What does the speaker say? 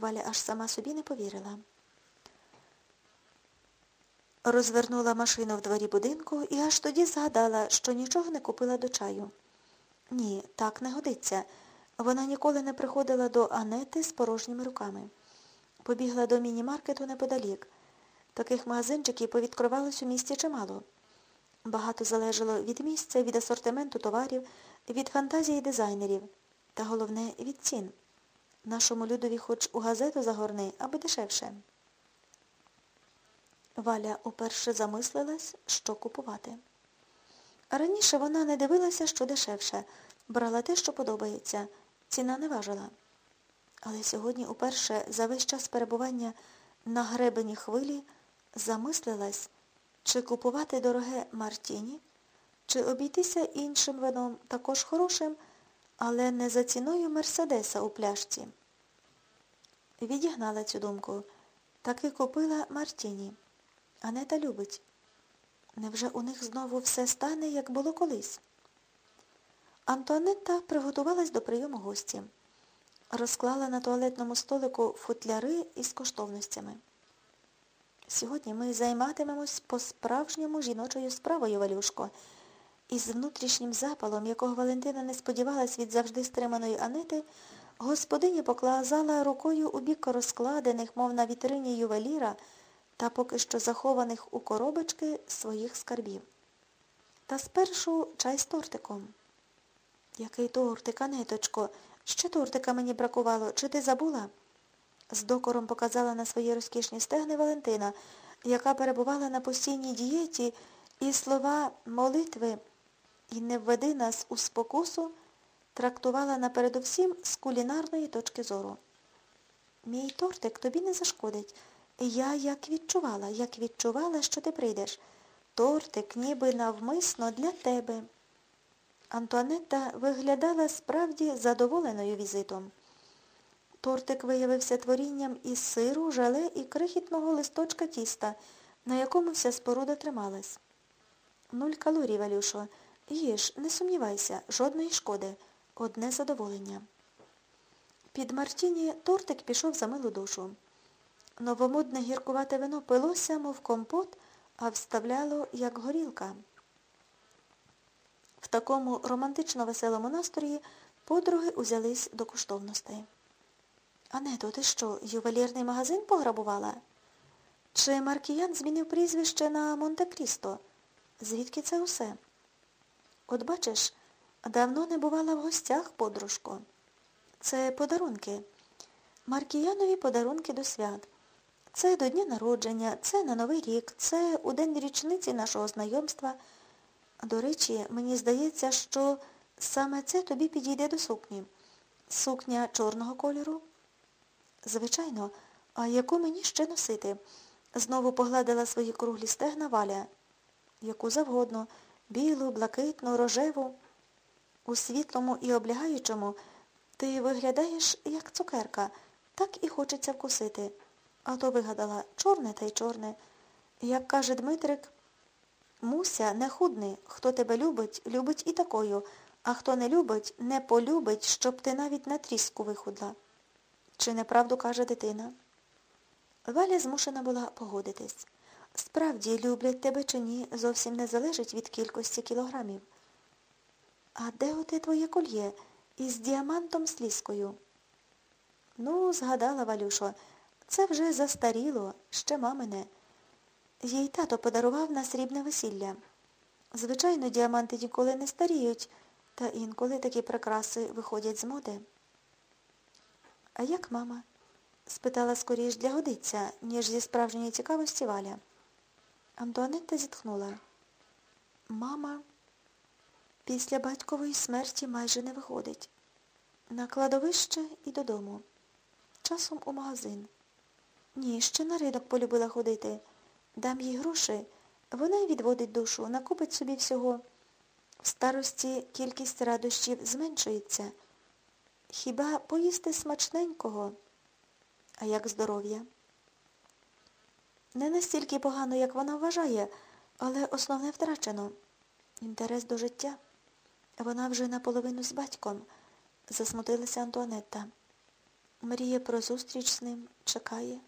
Валя аж сама собі не повірила. Розвернула машину в дворі будинку і аж тоді згадала, що нічого не купила до чаю. Ні, так не годиться. Вона ніколи не приходила до Анети з порожніми руками. Побігла до міні-маркету неподалік. Таких магазинчиків повідкривалось у місті чимало. Багато залежало від місця, від асортименту товарів, від фантазії дизайнерів. Та головне від цін. Нашому людові хоч у газету загорни, аби дешевше. Валя уперше замислилась, що купувати. Раніше вона не дивилася, що дешевше, брала те, що подобається, ціна не важила. Але сьогодні уперше за весь час перебування на гребені хвилі замислилась, чи купувати дороге Мартіні, чи обійтися іншим вином, також хорошим, але не за ціною Мерседеса у пляшці. Відігнала цю думку. Таки купила Мартіні. Анета любить. Невже у них знову все стане, як було колись? Антуанетта приготувалась до прийому гості. Розклала на туалетному столику футляри із коштовностями. Сьогодні ми займатимемось по-справжньому жіночою справою, Валюшко, із внутрішнім запалом, якого Валентина не сподівалась від завжди стриманої Анети, господиня поклазала рукою у бік розкладених, мов на вітрині ювеліра, та поки що захованих у коробочки своїх скарбів. Та спершу чай з тортиком. Який тортик, Анеточко? Ще тортика мені бракувало. Чи ти забула? З докором показала на свої розкішні стегни Валентина, яка перебувала на постійній дієті, і слова молитви і не введи нас у спокусу трактувала напередовсім з кулінарної точки зору. Мій тортик тобі не зашкодить. Я як відчувала, як відчувала, що ти прийдеш. Тортик ніби навмисно для тебе. Антуанетта виглядала справді задоволеною візитом. Тортик виявився творінням із сиру, жале і крихітного листочка тіста, на якому вся споруда трималась. Нуль калорій, Валюшо. Їж, не сумнівайся, жодної шкоди. Одне задоволення. Під Мартіні тортик пішов за милу душу. Новомодне гіркувате вино пилося, мов компот, а вставляло, як горілка. В такому романтично веселому настрої подруги узялись до коштовностей. Ането, ти що, ювелірний магазин пограбувала? Чи Маркіян змінив прізвище на Монте-Крісто? Звідки це усе? От бачиш, давно не бувала в гостях, подружко. Це подарунки. Маркіянові подарунки до свят. Це до дня народження, це на Новий рік, це у день річниці нашого знайомства. До речі, мені здається, що саме це тобі підійде до сукні. Сукня чорного кольору? Звичайно, а яку мені ще носити? Знову погладила свої круглі стегна Валя. Яку завгодно, білу, блакитну, рожеву. У світлому і облягаючому ти виглядаєш, як цукерка, так і хочеться вкусити. А то вигадала чорне та й чорне. Як каже Дмитрик, Муся, не худни, хто тебе любить, любить і такою, а хто не любить, не полюбить, щоб ти навіть на тріску вихудла. Чи неправду каже дитина? Валя змушена була погодитись. Справді, люблять тебе чи ні, зовсім не залежить від кількості кілограмів. А де оте твоє кольє із діамантом слізкою? Ну, згадала Валюшо, це вже застаріло, ще мамине. Їй тато подарував на срібне весілля. Звичайно, діаманти ніколи не старіють, та інколи такі прикраси виходять з моди. А як мама? спитала скоріш для годиця, ніж зі справжньої цікавості Валя. Антуанетта зітхнула. Мама після батькової смерті майже не виходить. На кладовище і додому. Часом у магазин. Ні, ще на ринок полюбила ходити. Дам їй гроші, вона й відводить душу, накупить собі всього. В старості кількість радощів зменшується. Хіба поїсти смачненького? А як здоров'я? Не настільки погано, як вона вважає, але основне втрачено. Інтерес до життя. Вона вже наполовину з батьком, засмутилася Антуанетта. Мріє про зустріч з ним, чекає.